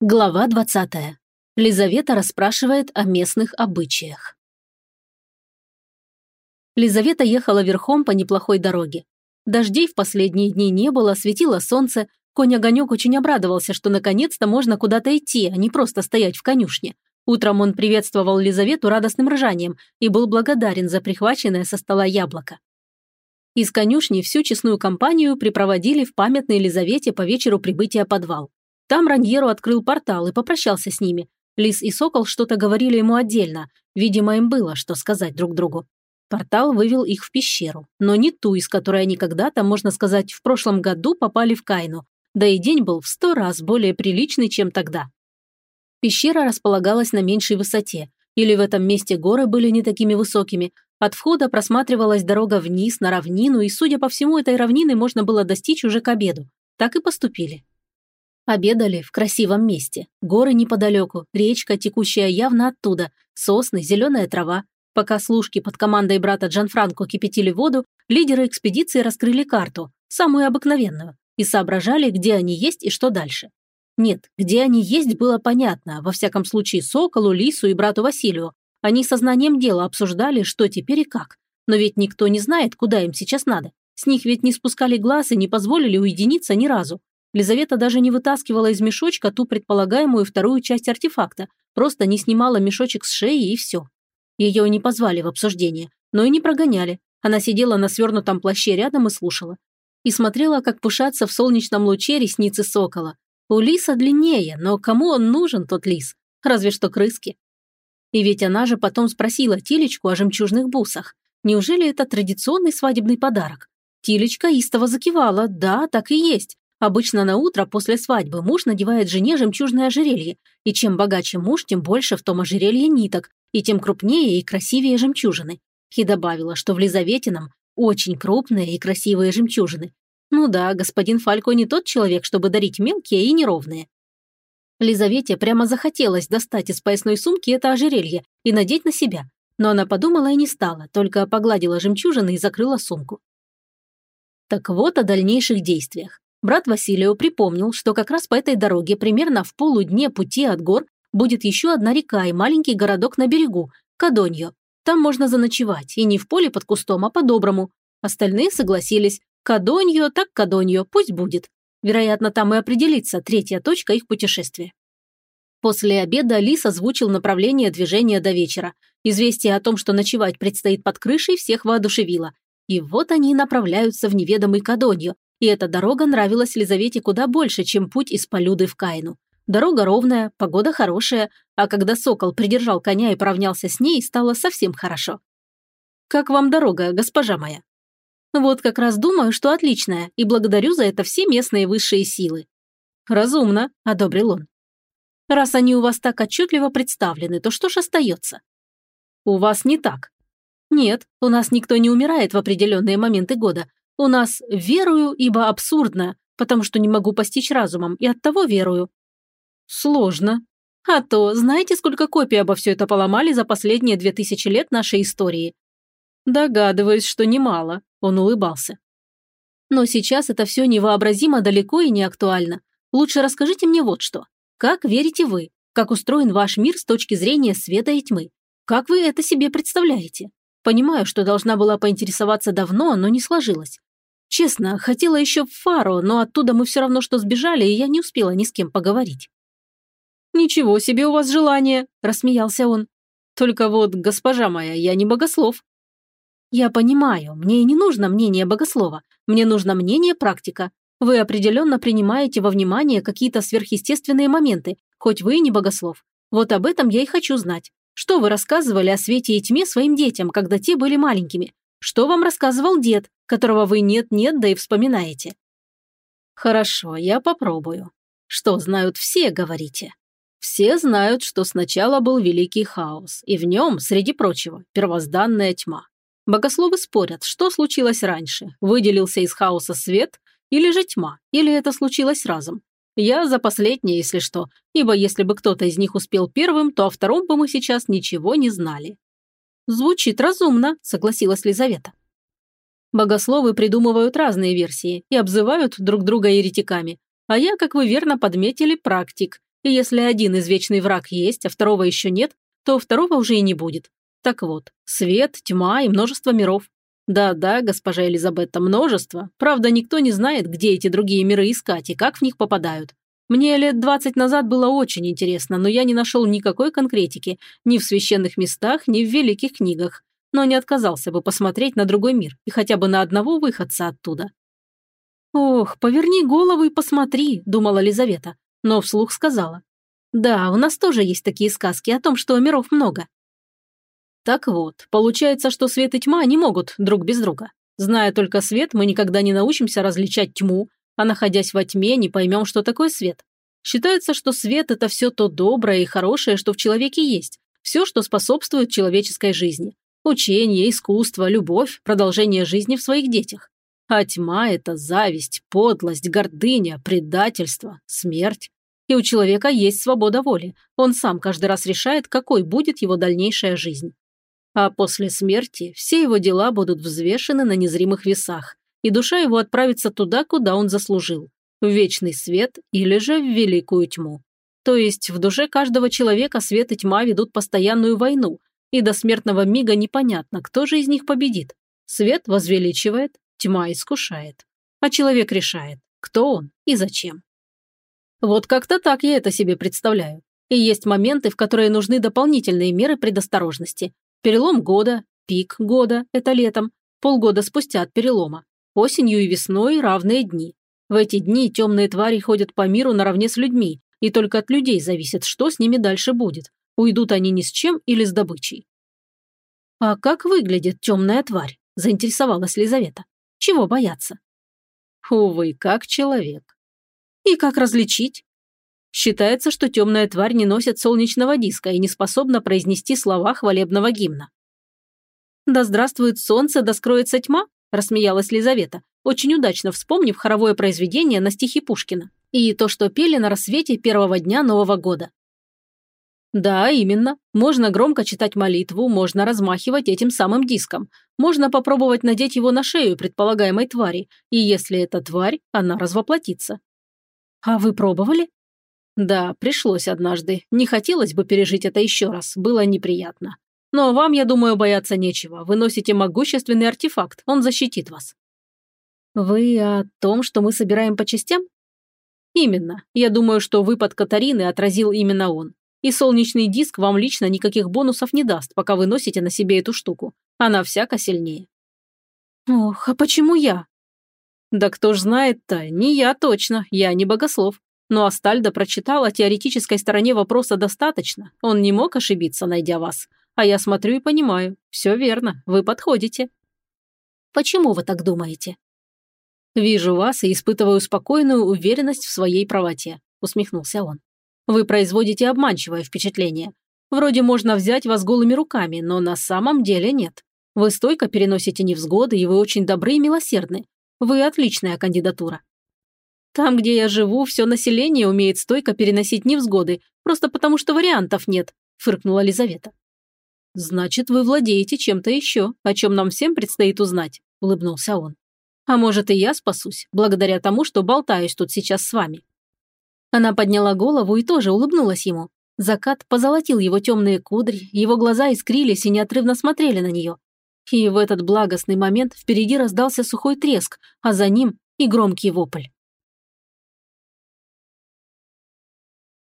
Глава 20. Лизавета расспрашивает о местных обычаях. Лизавета ехала верхом по неплохой дороге. Дождей в последние дни не было, светило солнце. Конь-огонек очень обрадовался, что наконец-то можно куда-то идти, а не просто стоять в конюшне. Утром он приветствовал Лизавету радостным ржанием и был благодарен за прихваченное со стола яблоко. Из конюшни всю честную компанию припроводили в памятной Лизавете по вечеру прибытия подвал. Там Раньеру открыл портал и попрощался с ними. Лис и Сокол что-то говорили ему отдельно. Видимо, им было что сказать друг другу. Портал вывел их в пещеру, но не ту, из которой они когда-то, можно сказать, в прошлом году попали в Кайну. Да и день был в сто раз более приличный, чем тогда. Пещера располагалась на меньшей высоте, или в этом месте горы были не такими высокими. От входа просматривалась дорога вниз на равнину, и, судя по всему, этой равнины можно было достичь уже к обеду. Так и поступили. Обедали в красивом месте. Горы неподалеку, речка, текущая явно оттуда, сосны, зеленая трава. Пока служки под командой брата Джанфранко кипятили воду, лидеры экспедиции раскрыли карту, самую обыкновенную, и соображали, где они есть и что дальше. Нет, где они есть было понятно, во всяком случае Соколу, Лису и брату Василию. Они сознанием дела обсуждали, что теперь и как. Но ведь никто не знает, куда им сейчас надо. С них ведь не спускали глаз и не позволили уединиться ни разу. Лизавета даже не вытаскивала из мешочка ту предполагаемую вторую часть артефакта, просто не снимала мешочек с шеи и все. Ее не позвали в обсуждение, но и не прогоняли. Она сидела на свернутом плаще рядом и слушала. И смотрела, как пушатся в солнечном луче ресницы сокола. У лиса длиннее, но кому он нужен, тот лис? Разве что крыски. И ведь она же потом спросила Тилечку о жемчужных бусах. Неужели это традиционный свадебный подарок? Тилечка истово закивала, да, так и есть. Обычно на утро после свадьбы муж надевает жене жемчужное ожерелье, и чем богаче муж, тем больше в том ожерелье ниток, и тем крупнее и красивее жемчужины. И добавила, что в Лизаветином очень крупные и красивые жемчужины. Ну да, господин Фалько не тот человек, чтобы дарить мелкие и неровные. Лизавете прямо захотелось достать из поясной сумки это ожерелье и надеть на себя, но она подумала и не стала, только погладила жемчужины и закрыла сумку. Так вот о дальнейших действиях. Брат Василию припомнил, что как раз по этой дороге примерно в полудне пути от гор будет еще одна река и маленький городок на берегу – Кадоньо. Там можно заночевать, и не в поле под кустом, а по-доброму. Остальные согласились. Кадоньо так Кадоньо, пусть будет. Вероятно, там и определится третья точка их путешествия. После обеда Лис озвучил направление движения до вечера. Известие о том, что ночевать предстоит под крышей, всех воодушевило. И вот они направляются в неведомый Кадоньо, и эта дорога нравилась Лизавете куда больше, чем путь из Полюды в Кайну. Дорога ровная, погода хорошая, а когда сокол придержал коня и поравнялся с ней, стало совсем хорошо. «Как вам дорога, госпожа моя?» «Вот как раз думаю, что отличная, и благодарю за это все местные высшие силы». «Разумно», – одобрил он. «Раз они у вас так отчетливо представлены, то что ж остается?» «У вас не так». «Нет, у нас никто не умирает в определенные моменты года, у нас верую, ибо абсурдно, потому что не могу постичь разумом, и оттого верую. Сложно. А то, знаете, сколько копий обо все это поломали за последние две тысячи лет нашей истории? Догадываюсь, что немало, он улыбался. Но сейчас это все невообразимо далеко и не актуально. Лучше расскажите мне вот что. Как верите вы? Как устроен ваш мир с точки зрения света и тьмы? Как вы это себе представляете? Понимаю, что должна была поинтересоваться давно, но не сложилось. Честно, хотела еще в Фару, но оттуда мы все равно что сбежали, и я не успела ни с кем поговорить. «Ничего себе у вас желание!» – рассмеялся он. «Только вот, госпожа моя, я не богослов». «Я понимаю, мне и не нужно мнение богослова, мне нужно мнение практика. Вы определенно принимаете во внимание какие-то сверхъестественные моменты, хоть вы и не богослов. Вот об этом я и хочу знать. Что вы рассказывали о свете и тьме своим детям, когда те были маленькими? Что вам рассказывал дед, которого вы нет-нет, да и вспоминаете?» «Хорошо, я попробую. Что знают все, говорите?» «Все знают, что сначала был великий хаос, и в нем, среди прочего, первозданная тьма. Богословы спорят, что случилось раньше, выделился из хаоса свет или же тьма, или это случилось разом. Я за последнее, если что, ибо если бы кто-то из них успел первым, то о втором бы мы сейчас ничего не знали. «Звучит разумно», – согласилась Лизавета. Богословы придумывают разные версии и обзывают друг друга еретиками, а я, как вы верно подметили, практик, И если один извечный враг есть, а второго еще нет, то второго уже и не будет. Так вот, свет, тьма и множество миров. Да-да, госпожа Елизабетта, множество. Правда, никто не знает, где эти другие миры искать и как в них попадают. Мне лет двадцать назад было очень интересно, но я не нашел никакой конкретики ни в священных местах, ни в великих книгах, но не отказался бы посмотреть на другой мир и хотя бы на одного выходца оттуда. «Ох, поверни голову и посмотри», – думала Лизавета, но вслух сказала. «Да, у нас тоже есть такие сказки о том, что миров много. Так вот, получается, что свет и тьма не могут друг без друга. Зная только свет, мы никогда не научимся различать тьму, а находясь во тьме, не поймем, что такое свет. Считается, что свет – это все то доброе и хорошее, что в человеке есть, все, что способствует человеческой жизни. Учение, искусство, любовь, продолжение жизни в своих детях. А тьма – это зависть, подлость, гордыня, предательство, смерть. И у человека есть свобода воли. Он сам каждый раз решает, какой будет его дальнейшая жизнь. А после смерти все его дела будут взвешены на незримых весах, и душа его отправится туда, куда он заслужил – в вечный свет или же в великую тьму. То есть в душе каждого человека свет и тьма ведут постоянную войну, и до смертного мига непонятно, кто же из них победит. Свет возвеличивает, тьма искушает, а человек решает, кто он и зачем. Вот как-то так я это себе представляю. И есть моменты, в которые нужны дополнительные меры предосторожности, Перелом года, пик года – это летом, полгода спустя от перелома. Осенью и весной равные дни. В эти дни темные твари ходят по миру наравне с людьми, и только от людей зависит, что с ними дальше будет. Уйдут они ни с чем или с добычей. «А как выглядит темная тварь?» – заинтересовалась Лизавета. «Чего бояться?» «Увы, как человек». «И как различить?» Считается, что темная тварь не носит солнечного диска и не способна произнести слова хвалебного гимна. «Да здравствует солнце, да скроется тьма», – рассмеялась Лизавета, очень удачно вспомнив хоровое произведение на стихи Пушкина и то, что пели на рассвете первого дня Нового года. Да, именно. Можно громко читать молитву, можно размахивать этим самым диском, можно попробовать надеть его на шею предполагаемой твари, и если это тварь, она развоплотится. А вы пробовали? Да, пришлось однажды. Не хотелось бы пережить это еще раз, было неприятно. Но вам, я думаю, бояться нечего. Вы носите могущественный артефакт, он защитит вас. Вы о том, что мы собираем по частям? Именно. Я думаю, что выпад Катарины отразил именно он. И солнечный диск вам лично никаких бонусов не даст, пока вы носите на себе эту штуку. Она всяко сильнее. Ох, а почему я? Да кто ж знает-то, не я точно, я не богослов. Но Астальдо прочитал о теоретической стороне вопроса достаточно. Он не мог ошибиться, найдя вас. А я смотрю и понимаю. Все верно, вы подходите. Почему вы так думаете? Вижу вас и испытываю спокойную уверенность в своей правоте, усмехнулся он. Вы производите обманчивое впечатление. Вроде можно взять вас голыми руками, но на самом деле нет. Вы стойко переносите невзгоды, и вы очень добры и милосердны. Вы отличная кандидатура. Там, где я живу, все население умеет стойко переносить невзгоды, просто потому что вариантов нет», – фыркнула Лизавета. «Значит, вы владеете чем-то еще, о чем нам всем предстоит узнать», – улыбнулся он. «А может, и я спасусь, благодаря тому, что болтаюсь тут сейчас с вами». Она подняла голову и тоже улыбнулась ему. Закат позолотил его темные кудри, его глаза искрились и неотрывно смотрели на нее. И в этот благостный момент впереди раздался сухой треск, а за ним и громкий вопль.